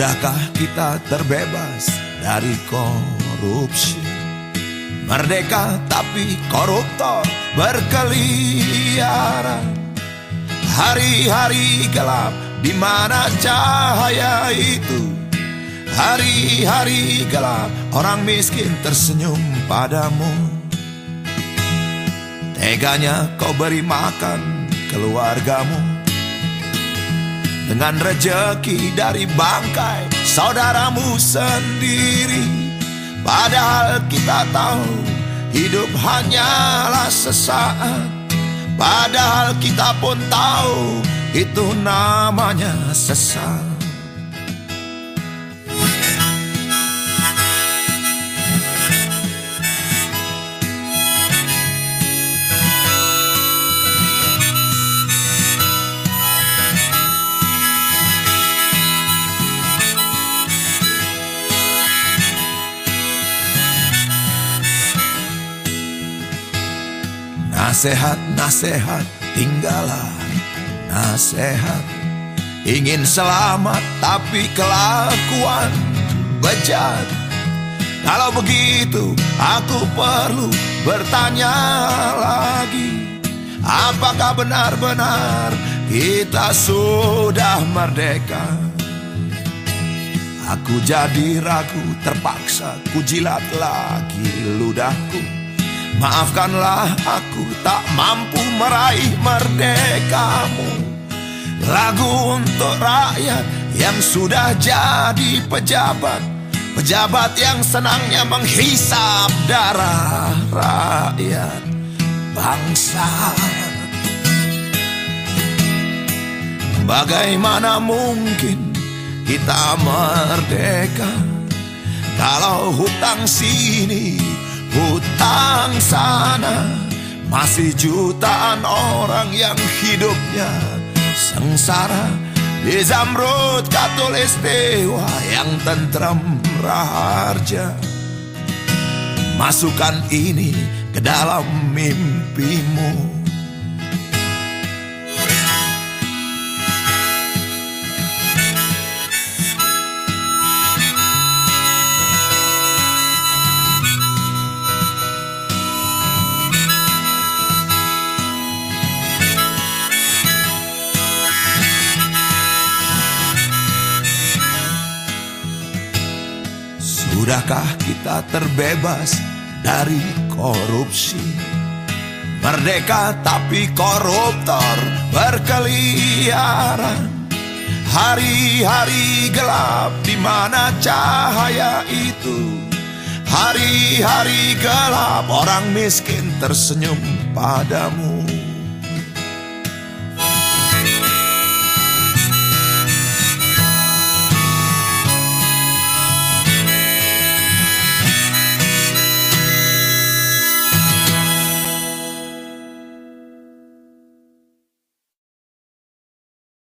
Sudahkah kita terbebas dari korupsi? Merdeka tapi koruptor berkeliaran. Hari-hari gelap di mana cahaya itu? Hari-hari gelap orang miskin tersenyum padamu. Teganya kau beri makan keluargamu dengan rejeki dari bangkai saudaramu sendiri. Padahal kita tahu hidup hanyalah sesaat. Padahal kita pun tahu itu namanya sesat. Nasihat-nasihat tinggallah. Nasihat Ingin selamat tapi kelakuan bejat. Kalau begitu aku perlu bertanya lagi. Apakah benar-benar kita sudah merdeka? Aku jadi ragu terpaksa ku jilat lagi ludahku Maafkanlah aku tak mampu meraih merdekamu. Lagu untuk rakyat yang sudah jadi pejabat. Pejabat yang senangnya menghisap darah rakyat bangsa. Bagaimana mungkin kita merdeka? Kalau hutang sini Hutang sana masih jutaan orang yang hidupnya sengsara di Zamrud Katulistiwa yang tentram raharja. Masukkan ini ke dalam mimpimu. Sudahkah kita terbebas dari korupsi? Merdeka tapi koruptor berkeliaran. Hari-hari gelap di mana cahaya itu? Hari-hari gelap orang miskin tersenyum padamu.